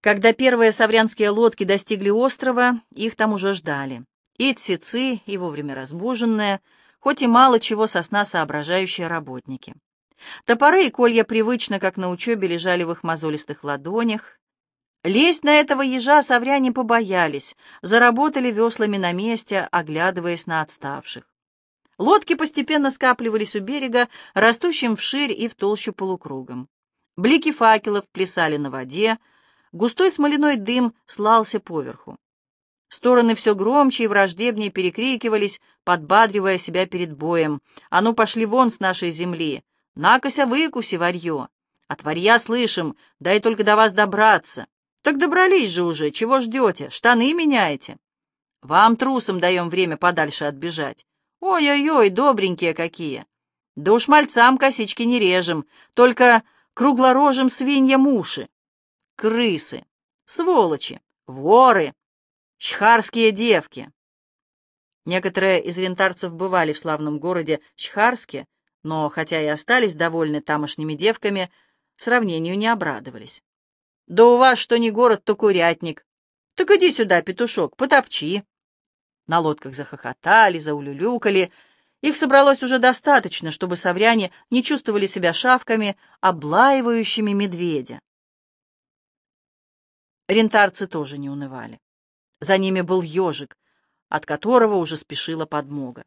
Когда первые саврянские лодки достигли острова, их там уже ждали. И тсицы, и вовремя разбуженные, хоть и мало чего со сна соображающие работники. Топоры и колья привычно, как на учебе, лежали в их мозолистых ладонях. Лезть на этого ежа савряне побоялись, заработали веслами на месте, оглядываясь на отставших. Лодки постепенно скапливались у берега, растущим вширь и в толщу полукругом. Блики факелов плясали на воде, густой смоляной дым слался поверху. Стороны все громче и враждебнее перекрикивались, подбадривая себя перед боем. «А ну, пошли вон с нашей земли! Накося выкуси, варье! От варья слышим, дай только до вас добраться! Так добрались же уже, чего ждете? Штаны меняете? Вам, трусам, даем время подальше отбежать. Ой-ой-ой, добренькие какие! Да уж мальцам косички не режем, только круглорожим свиньям уши. Крысы, сволочи, воры, чхарские девки. Некоторые из рентарцев бывали в славном городе Чхарске, но, хотя и остались довольны тамошними девками, сравнению не обрадовались. «Да у вас что не город, то курятник. Так иди сюда, петушок, потопчи». На лодках захохотали, заулюлюкали. Их собралось уже достаточно, чтобы совряне не чувствовали себя шавками, облаивающими медведя. Рентарцы тоже не унывали. За ними был ежик, от которого уже спешила подмога.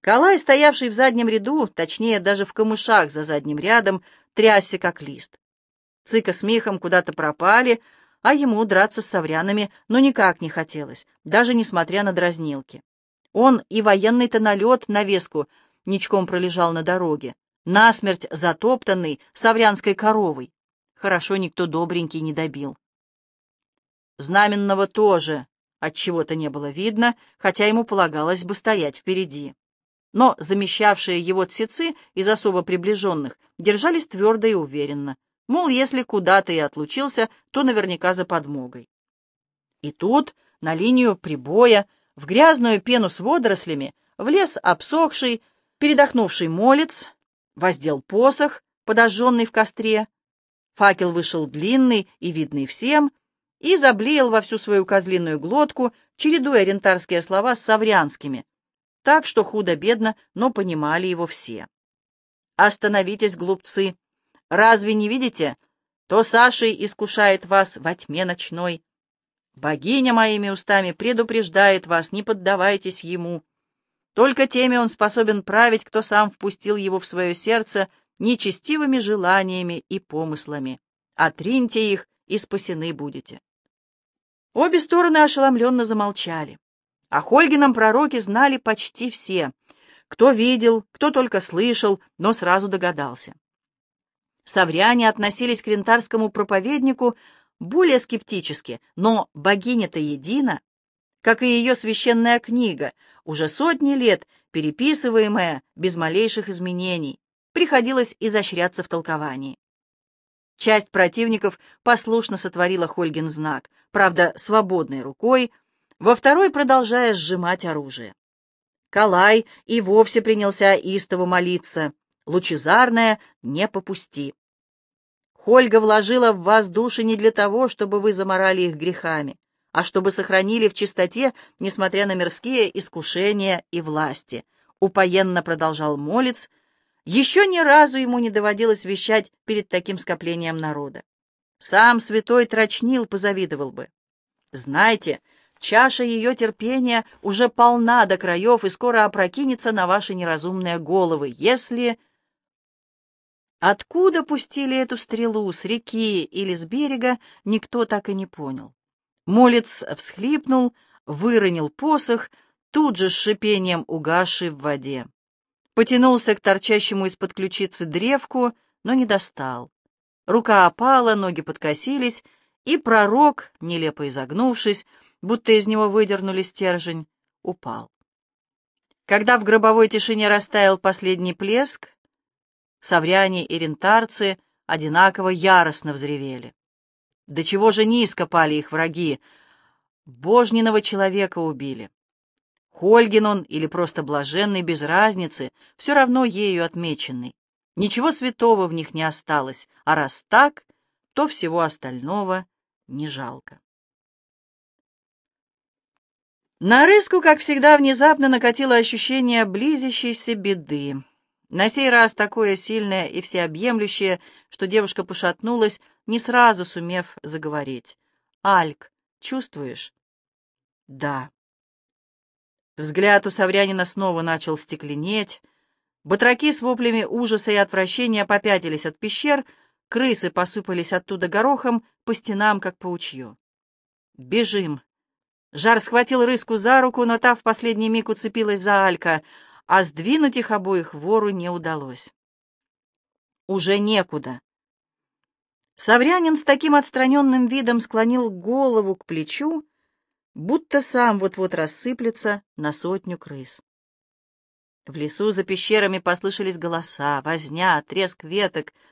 Калай, стоявший в заднем ряду, точнее, даже в камышах за задним рядом, трясся, как лист. Цыка с Михом куда-то пропали, а ему драться с соврянами ну никак не хотелось, даже несмотря на дразнилки. Он и военный-то налет на веску ничком пролежал на дороге, насмерть затоптанный саврянской коровой. Хорошо никто добренький не добил. Знаменного тоже от чего то не было видно, хотя ему полагалось бы стоять впереди. Но замещавшие его тсицы из особо приближенных держались твердо и уверенно, Мол, если куда-то и отлучился, то наверняка за подмогой. И тут, на линию прибоя, в грязную пену с водорослями, влез обсохший, передохнувший молец, воздел посох, подожженный в костре. Факел вышел длинный и видный всем, и заблеял во всю свою козлиную глотку, чередуя ориентарские слова с саврянскими, так что худо-бедно, но понимали его все. «Остановитесь, глупцы!» Разве не видите? То Сашей искушает вас во тьме ночной. Богиня моими устами предупреждает вас, не поддавайтесь ему. Только теми он способен править, кто сам впустил его в свое сердце нечестивыми желаниями и помыслами. Отриньте их, и спасены будете. Обе стороны ошеломленно замолчали. О Хольгином пророке знали почти все. Кто видел, кто только слышал, но сразу догадался. Савряне относились к рентарскому проповеднику более скептически, но богиня-то едина, как и ее священная книга, уже сотни лет переписываемая без малейших изменений, приходилось изощряться в толковании. Часть противников послушно сотворила Хольгин знак, правда, свободной рукой, во второй продолжая сжимать оружие. Калай и вовсе принялся истово молиться лучезарное не попусти. Хольга вложила в вас души не для того, чтобы вы заморали их грехами, а чтобы сохранили в чистоте, несмотря на мирские искушения и власти. Упоенно продолжал молец. Еще ни разу ему не доводилось вещать перед таким скоплением народа. Сам святой Трочнил позавидовал бы. Знайте, чаша ее терпения уже полна до краев и скоро опрокинется на ваши неразумные головы, если... Откуда пустили эту стрелу, с реки или с берега, никто так и не понял. Молец всхлипнул, выронил посох, тут же с шипением угасший в воде. Потянулся к торчащему из-под ключицы древку, но не достал. Рука опала, ноги подкосились, и пророк, нелепо изогнувшись, будто из него выдернули стержень, упал. Когда в гробовой тишине растаял последний плеск, Савряне и рентарцы одинаково яростно взревели. До чего же низко пали их враги? Божниного человека убили. Хольгин он или просто блаженный, без разницы, все равно ею отмеченный. Ничего святого в них не осталось, а раз так, то всего остального не жалко. На рыску, как всегда, внезапно накатило ощущение близящейся беды. На сей раз такое сильное и всеобъемлющее, что девушка пошатнулась, не сразу сумев заговорить. «Альк, чувствуешь?» «Да». Взгляд у Саврянина снова начал стекленеть. Батраки с воплями ужаса и отвращения попятились от пещер, крысы посыпались оттуда горохом по стенам, как паучье. «Бежим!» Жар схватил рыску за руку, но та в последний миг уцепилась за Алька, а сдвинуть их обоих вору не удалось. Уже некуда. Саврянин с таким отстраненным видом склонил голову к плечу, будто сам вот-вот рассыплется на сотню крыс. В лесу за пещерами послышались голоса, возня, треск веток —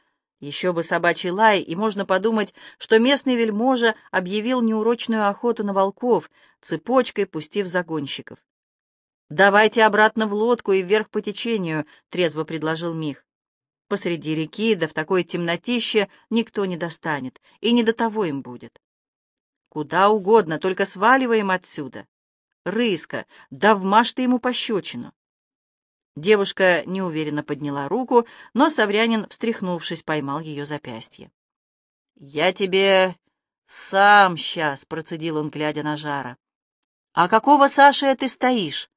еще бы собачий лай, и можно подумать, что местный вельможа объявил неурочную охоту на волков, цепочкой пустив загонщиков. «Давайте обратно в лодку и вверх по течению», — трезво предложил Мих. «Посреди реки, да в такой темнотище никто не достанет, и не до того им будет. Куда угодно, только сваливаем отсюда. Рыска, да вмажь ты ему пощечину. Девушка неуверенно подняла руку, но Саврянин, встряхнувшись, поймал ее запястье. «Я тебе сам сейчас», — процедил он, глядя на Жара. «А какого Саши ты стоишь?»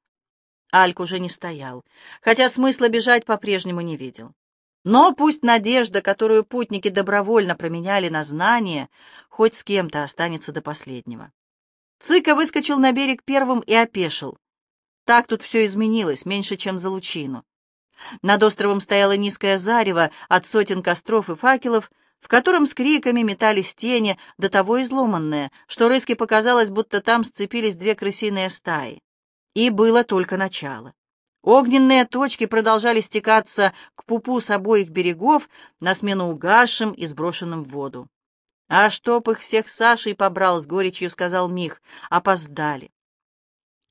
Альк уже не стоял, хотя смысла бежать по-прежнему не видел. Но пусть надежда, которую путники добровольно променяли на знание, хоть с кем-то останется до последнего. Цыка выскочил на берег первым и опешил. Так тут все изменилось, меньше, чем за лучину. Над островом стояло низкое зарево от сотен костров и факелов, в котором с криками метались тени, до того изломанные, что Рыске показалось, будто там сцепились две крысиные стаи. И было только начало. Огненные точки продолжали стекаться к пупу с обоих берегов на смену угасшим и сброшенным в воду. «А чтоб их всех Сашей побрал, — с горечью сказал Мих, — опоздали».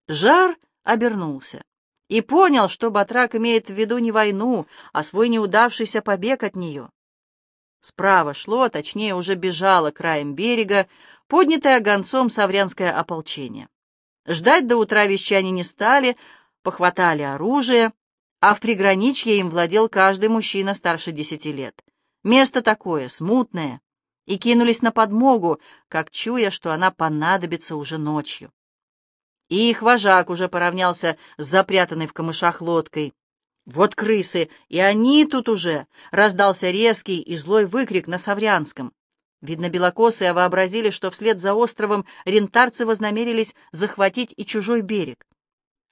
Жар обернулся и понял, что Батрак имеет в виду не войну, а свой неудавшийся побег от нее. Справа шло, точнее, уже бежало краем берега, поднятое гонцом саврянское ополчение. Ждать до утра вещане не стали, похватали оружие, а в приграничье им владел каждый мужчина старше десяти лет. Место такое, смутное, и кинулись на подмогу, как чуя, что она понадобится уже ночью. И их вожак уже поравнялся с запрятанной в камышах лодкой. «Вот крысы, и они тут уже!» — раздался резкий и злой выкрик на Саврянском. Видно, белокосые вообразили, что вслед за островом рентарцы вознамерились захватить и чужой берег.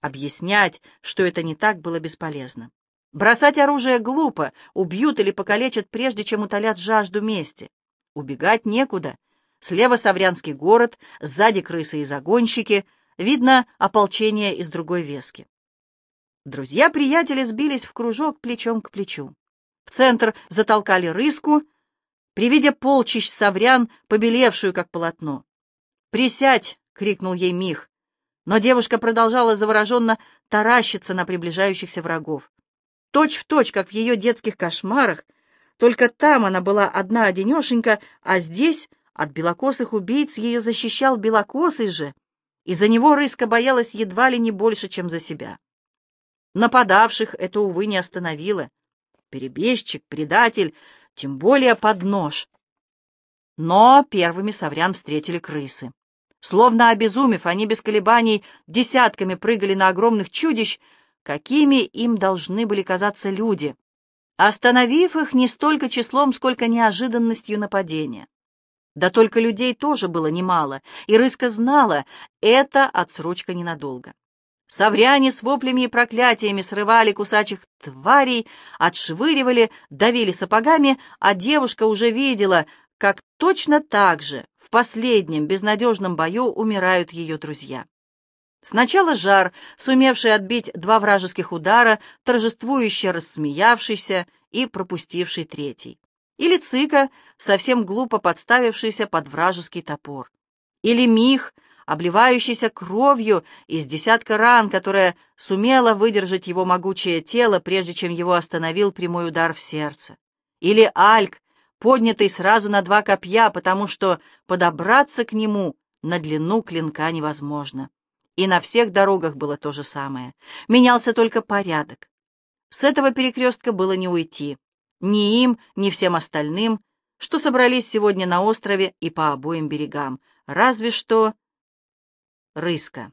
Объяснять, что это не так, было бесполезно. Бросать оружие глупо, убьют или покалечат, прежде чем утолят жажду мести. Убегать некуда. Слева Саврянский город, сзади крысы и загонщики — Видно, ополчение из другой вески. Друзья-приятели сбились в кружок плечом к плечу. В центр затолкали рыску, при виде полчищ саврян, побелевшую, как полотно. «Присядь!» — крикнул ей Мих. Но девушка продолжала завороженно таращиться на приближающихся врагов. Точь в точь, как в ее детских кошмарах, только там она была одна-одинешенька, а здесь от белокосых убийц ее защищал белокосый же, и за него Рыска боялась едва ли не больше, чем за себя. Нападавших это, увы, не остановило. Перебежчик, предатель, тем более под нож. Но первыми соврян встретили крысы. Словно обезумев, они без колебаний десятками прыгали на огромных чудищ, какими им должны были казаться люди, остановив их не столько числом, сколько неожиданностью нападения. Да только людей тоже было немало, и Рыска знала, это отсрочка ненадолго. Савряне с воплями и проклятиями срывали кусачих тварей, отшвыривали, давили сапогами, а девушка уже видела, как точно так же в последнем безнадежном бою умирают ее друзья. Сначала Жар, сумевший отбить два вражеских удара, торжествующе рассмеявшийся и пропустивший третий. Или Цыка, совсем глупо подставившийся под вражеский топор. Или Мих, обливающийся кровью из десятка ран, которая сумела выдержать его могучее тело, прежде чем его остановил прямой удар в сердце. Или Альк, поднятый сразу на два копья, потому что подобраться к нему на длину клинка невозможно. И на всех дорогах было то же самое. Менялся только порядок. С этого перекрестка было не уйти. Ни им, ни всем остальным, что собрались сегодня на острове и по обоим берегам. Разве что... Рыска.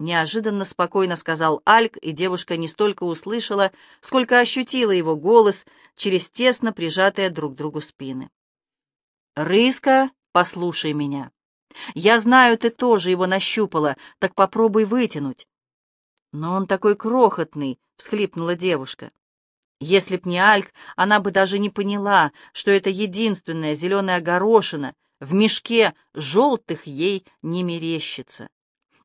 Неожиданно спокойно сказал Альк, и девушка не столько услышала, сколько ощутила его голос через тесно прижатые друг к другу спины. «Рыска, послушай меня. Я знаю, ты тоже его нащупала, так попробуй вытянуть». «Но он такой крохотный», — всхлипнула девушка. Если б не Альк, она бы даже не поняла, что это единственная зеленая горошина в мешке желтых ей не мерещится.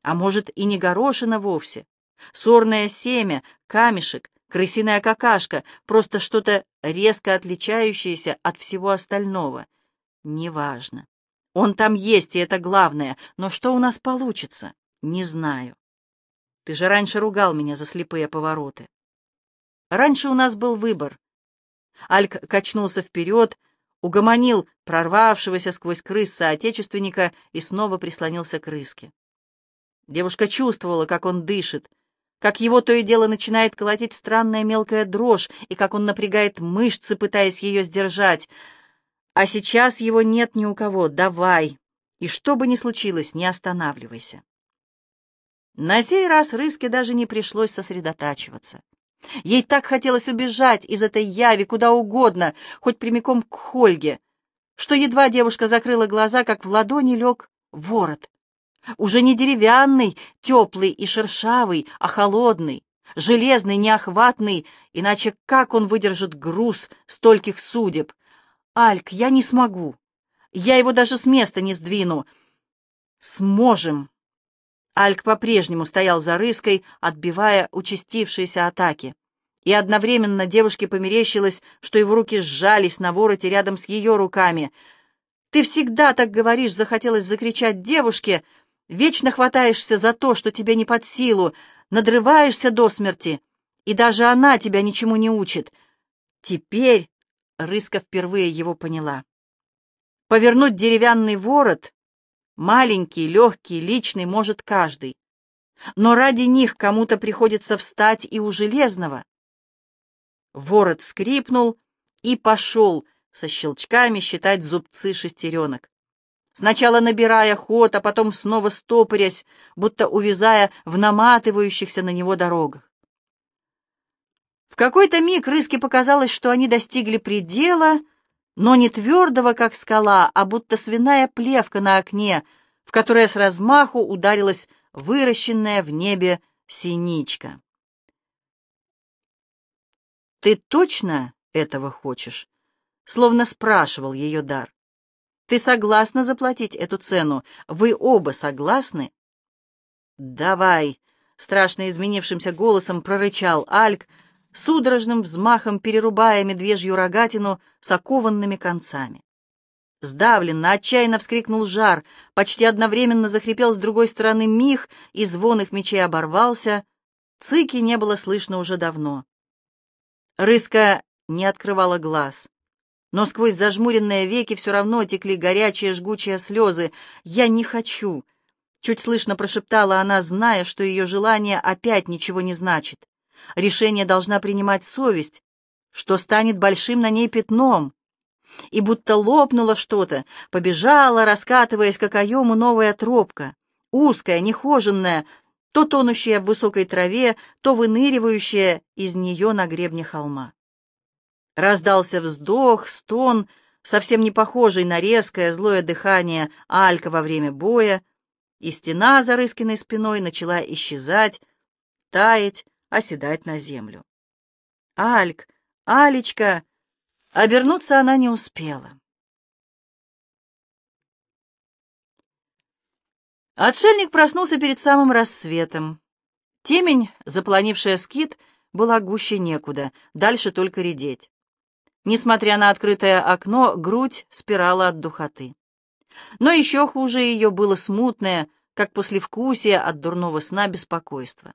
А может, и не горошина вовсе. Сорное семя, камешек, крысиная какашка, просто что-то резко отличающееся от всего остального. Неважно. Он там есть, и это главное. Но что у нас получится? Не знаю. Ты же раньше ругал меня за слепые повороты. Раньше у нас был выбор. Альк качнулся вперед, угомонил прорвавшегося сквозь крыс соотечественника и снова прислонился к рыске. Девушка чувствовала, как он дышит, как его то и дело начинает колотить странная мелкая дрожь, и как он напрягает мышцы, пытаясь ее сдержать. А сейчас его нет ни у кого. Давай. И что бы ни случилось, не останавливайся. На сей раз Рыске даже не пришлось сосредотачиваться. Ей так хотелось убежать из этой яви куда угодно, хоть прямиком к Хольге, что едва девушка закрыла глаза, как в ладони лег ворот. Уже не деревянный, теплый и шершавый, а холодный, железный, неохватный, иначе как он выдержит груз стольких судеб? Альк, я не смогу. Я его даже с места не сдвину. Сможем. Альк по-прежнему стоял за рыской, отбивая участившиеся атаки. И одновременно девушке померещилось, что его руки сжались на вороте рядом с ее руками. «Ты всегда так говоришь!» — захотелось закричать девушке — Вечно хватаешься за то, что тебе не под силу, надрываешься до смерти, и даже она тебя ничему не учит. Теперь Рыска впервые его поняла. Повернуть деревянный ворот, маленький, легкий, личный, может каждый. Но ради них кому-то приходится встать и у железного. Ворот скрипнул и пошел со щелчками считать зубцы шестеренок сначала набирая ход, а потом снова стопорясь, будто увязая в наматывающихся на него дорогах. В какой-то миг Рыске показалось, что они достигли предела, но не твердого, как скала, а будто свиная плевка на окне, в которое с размаху ударилась выращенная в небе синичка. «Ты точно этого хочешь?» — словно спрашивал ее дар. Ты согласна заплатить эту цену? Вы оба согласны?» «Давай!» — страшно изменившимся голосом прорычал Альк, судорожным взмахом перерубая медвежью рогатину с окованными концами. Сдавленно, отчаянно вскрикнул жар, почти одновременно захрипел с другой стороны мих, и звон их мечей оборвался. Цыки не было слышно уже давно. Рыска не открывала глаз но сквозь зажмуренные веки все равно текли горячие жгучие слезы. «Я не хочу!» — чуть слышно прошептала она, зная, что ее желание опять ничего не значит. Решение должна принимать совесть, что станет большим на ней пятном. И будто лопнуло что-то, побежала, раскатываясь как оему новая тропка, узкая, нехоженная, то тонущая в высокой траве, то выныривающая из нее на гребне холма. Раздался вздох, стон, совсем не похожий на резкое злое дыхание Алька во время боя, и стена за Рыскиной спиной начала исчезать, таять, оседать на землю. «Альк! Алечка!» Обернуться она не успела. Отшельник проснулся перед самым рассветом. Темень, запланившая скит, была гуще некуда, дальше только редеть. Несмотря на открытое окно, грудь спирала от духоты. Но еще хуже ее было смутное, как послевкусие от дурного сна беспокойства.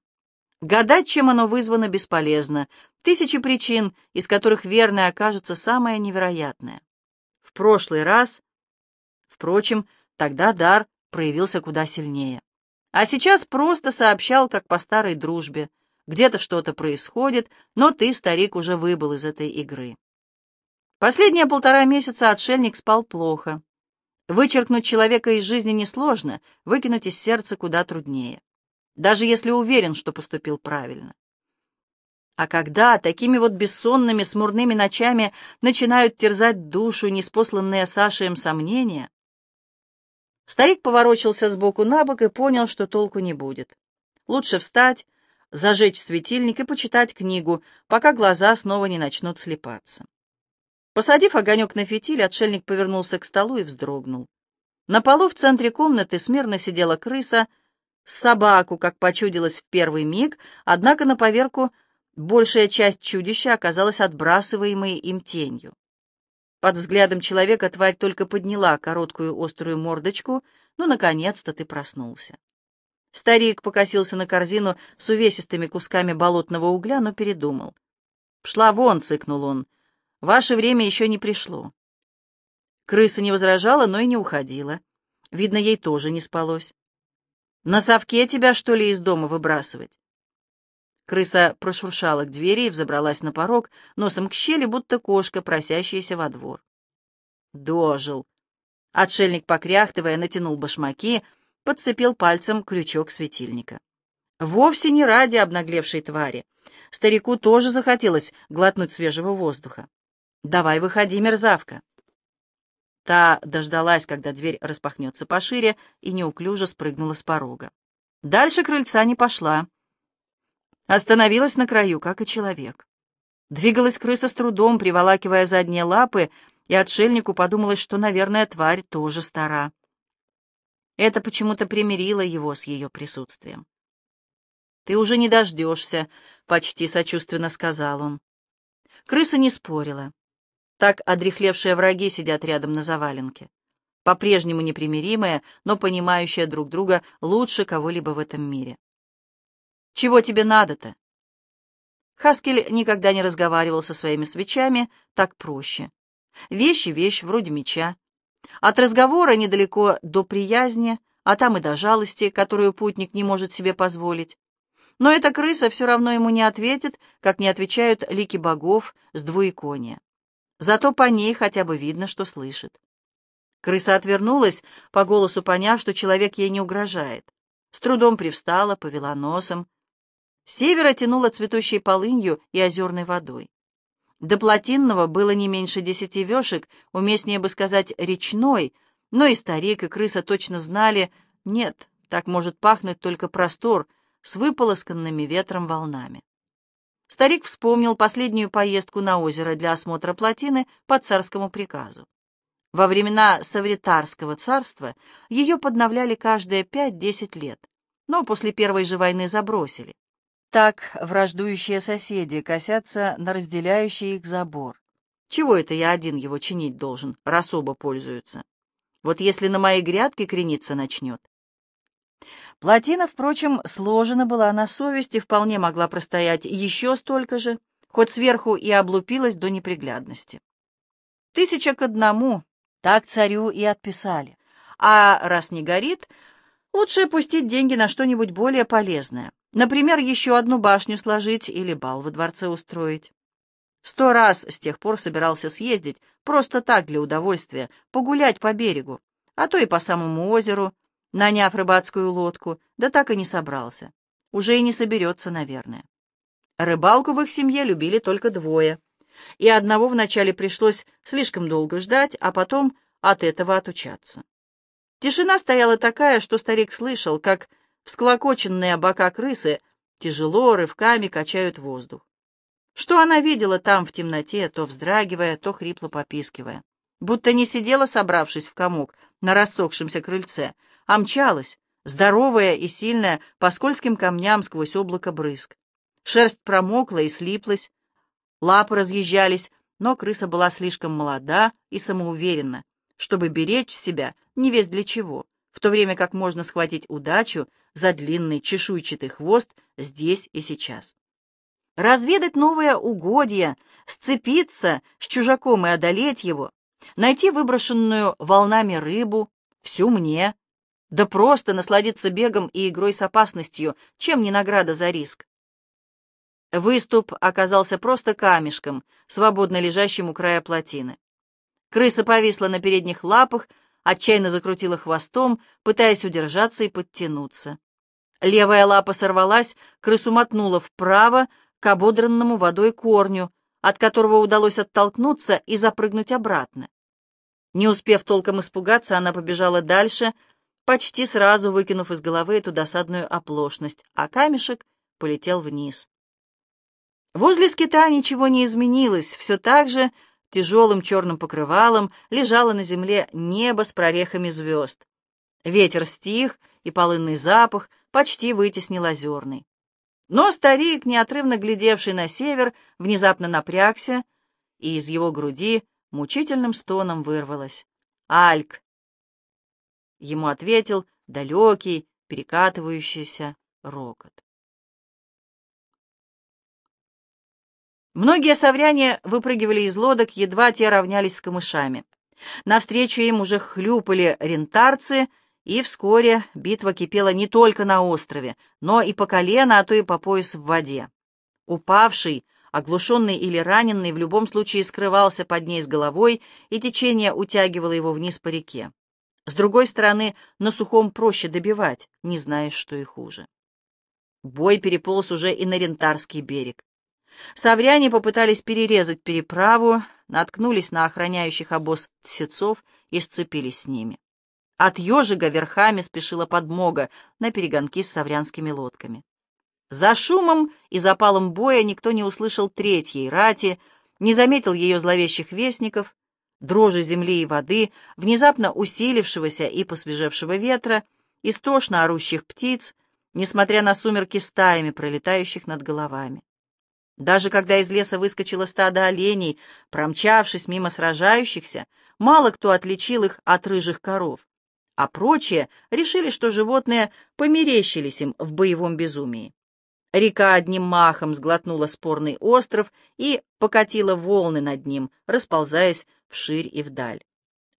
Гадать, чем оно вызвано, бесполезно. Тысячи причин, из которых верной окажется самое невероятное. в прошлый раз. Впрочем, тогда дар проявился куда сильнее. А сейчас просто сообщал, как по старой дружбе. Где-то что-то происходит, но ты, старик, уже выбыл из этой игры. Последние полтора месяца отшельник спал плохо. Вычеркнуть человека из жизни несложно, выкинуть из сердца куда труднее. Даже если уверен, что поступил правильно. А когда такими вот бессонными, смурными ночами начинают терзать душу неспосланные Сашием сомнения, Старик поворочился сбоку на бок и понял, что толку не будет. Лучше встать, зажечь светильник и почитать книгу, пока глаза снова не начнут слепаться. Посадив огонек на фитиль, отшельник повернулся к столу и вздрогнул. На полу в центре комнаты смирно сидела крыса, собаку, как почудилось в первый миг, однако на поверку большая часть чудища оказалась отбрасываемой им тенью. Под взглядом человека тварь только подняла короткую острую мордочку. Ну, наконец-то ты проснулся. Старик покосился на корзину с увесистыми кусками болотного угля, но передумал. «Пшла вон!» — цыкнул он. «Ваше время еще не пришло». Крыса не возражала, но и не уходила. Видно, ей тоже не спалось. «На совке тебя, что ли, из дома выбрасывать?» Крыса прошуршала к двери и взобралась на порог, носом к щели, будто кошка, просящаяся во двор. Дожил. Отшельник, покряхтывая, натянул башмаки, подцепил пальцем крючок светильника. Вовсе не ради обнаглевшей твари. Старику тоже захотелось глотнуть свежего воздуха. «Давай выходи, мерзавка!» Та дождалась, когда дверь распахнется пошире, и неуклюже спрыгнула с порога. Дальше крыльца не пошла. Остановилась на краю, как и человек. Двигалась крыса с трудом, приволакивая задние лапы, и отшельнику подумалось, что, наверное, тварь тоже стара. Это почему-то примирило его с ее присутствием. «Ты уже не дождешься», — почти сочувственно сказал он. Крыса не спорила. Так одрехлевшие враги сидят рядом на заваленке. По-прежнему непримиримые, но понимающие друг друга лучше кого-либо в этом мире. Чего тебе надо-то? Хаскель никогда не разговаривал со своими свечами так проще. Вещи — вещь, вроде меча. От разговора недалеко до приязни, а там и до жалости, которую путник не может себе позволить. Но эта крыса все равно ему не ответит, как не отвечают лики богов с двуикония. Зато по ней хотя бы видно, что слышит. Крыса отвернулась, по голосу поняв, что человек ей не угрожает. С трудом привстала, повела носом, севера тянуло цветущей полынью и озерной водой. До Плотинного было не меньше десяти вешек, уместнее бы сказать речной, но и старик, и крыса точно знали, нет, так может пахнуть только простор с выполосканными ветром волнами. Старик вспомнил последнюю поездку на озеро для осмотра плотины по царскому приказу. Во времена Савритарского царства ее подновляли каждые пять-десять лет, но после Первой же войны забросили. Так враждующие соседи косятся на разделяющий их забор. Чего это я один его чинить должен, раз оба пользуются? Вот если на моей грядке крениться начнет. Плотина, впрочем, сложена была на совесть и вполне могла простоять еще столько же, хоть сверху и облупилась до неприглядности. Тысяча к одному, так царю и отписали. А раз не горит, лучше пустить деньги на что-нибудь более полезное. Например, еще одну башню сложить или бал во дворце устроить. Сто раз с тех пор собирался съездить, просто так, для удовольствия, погулять по берегу, а то и по самому озеру, наняв рыбацкую лодку, да так и не собрался. Уже и не соберется, наверное. Рыбалку в их семье любили только двое, и одного вначале пришлось слишком долго ждать, а потом от этого отучаться. Тишина стояла такая, что старик слышал, как Всклокоченные бока крысы тяжело рывками качают воздух. Что она видела там в темноте, то вздрагивая, то хрипло попискивая. Будто не сидела, собравшись в комок на рассохшемся крыльце, а мчалась, здоровая и сильная, по скользким камням сквозь облако брызг. Шерсть промокла и слиплась, лапы разъезжались, но крыса была слишком молода и самоуверенна, чтобы беречь себя не весь для чего в то время как можно схватить удачу за длинный чешуйчатый хвост здесь и сейчас. Разведать новое угодье, сцепиться с чужаком и одолеть его, найти выброшенную волнами рыбу, всю мне, да просто насладиться бегом и игрой с опасностью, чем не награда за риск. Выступ оказался просто камешком, свободно лежащим у края плотины. Крыса повисла на передних лапах, отчаянно закрутила хвостом, пытаясь удержаться и подтянуться. Левая лапа сорвалась, крысу мотнула вправо к ободранному водой корню, от которого удалось оттолкнуться и запрыгнуть обратно. Не успев толком испугаться, она побежала дальше, почти сразу выкинув из головы эту досадную оплошность, а камешек полетел вниз. Возле скита ничего не изменилось, все так же тяжелым черным покрывалом лежало на земле небо с прорехами звезд. Ветер стих, и полынный запах почти вытеснил озерный. Но старик, неотрывно глядевший на север, внезапно напрягся, и из его груди мучительным стоном вырвалось. «Альк!» Ему ответил далекий, перекатывающийся рокот. Многие савряне выпрыгивали из лодок, едва те равнялись с камышами. Навстречу им уже хлюпали рентарцы, и вскоре битва кипела не только на острове, но и по колено, а то и по пояс в воде. Упавший, оглушенный или раненый в любом случае скрывался под ней с головой, и течение утягивало его вниз по реке. С другой стороны, на сухом проще добивать, не знаешь, что и хуже. Бой переполз уже и на Рентарский берег. Савряне попытались перерезать переправу, наткнулись на охраняющих обоз тсецов и сцепились с ними. От ежига верхами спешила подмога на перегонки с саврянскими лодками. За шумом и запалом боя никто не услышал третьей рати, не заметил ее зловещих вестников, дрожи земли и воды, внезапно усилившегося и посвежевшего ветра, истошно орущих птиц, несмотря на сумерки стаями, пролетающих над головами. Даже когда из леса выскочило стадо оленей, промчавшись мимо сражающихся, мало кто отличил их от рыжих коров, а прочие решили, что животные померещились им в боевом безумии. Река одним махом сглотнула спорный остров и покатила волны над ним, расползаясь вширь и вдаль.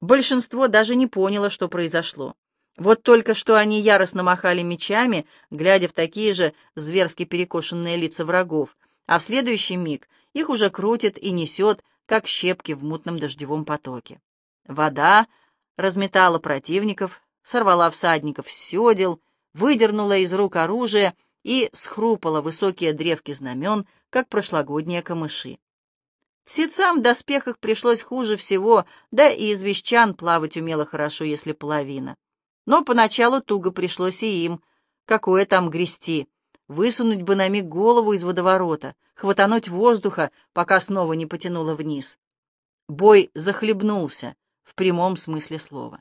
Большинство даже не поняло, что произошло. Вот только что они яростно махали мечами, глядя в такие же зверски перекошенные лица врагов, а в следующий миг их уже крутит и несет, как щепки в мутном дождевом потоке. Вода разметала противников, сорвала всадников с седел, выдернула из рук оружие — и схрупала высокие древки знамен, как прошлогодние камыши. Сецам в доспехах пришлось хуже всего, да и из вещан плавать умело хорошо, если половина. Но поначалу туго пришлось и им. Какое там грести? Высунуть бы на миг голову из водоворота, хватануть воздуха, пока снова не потянуло вниз. Бой захлебнулся, в прямом смысле слова.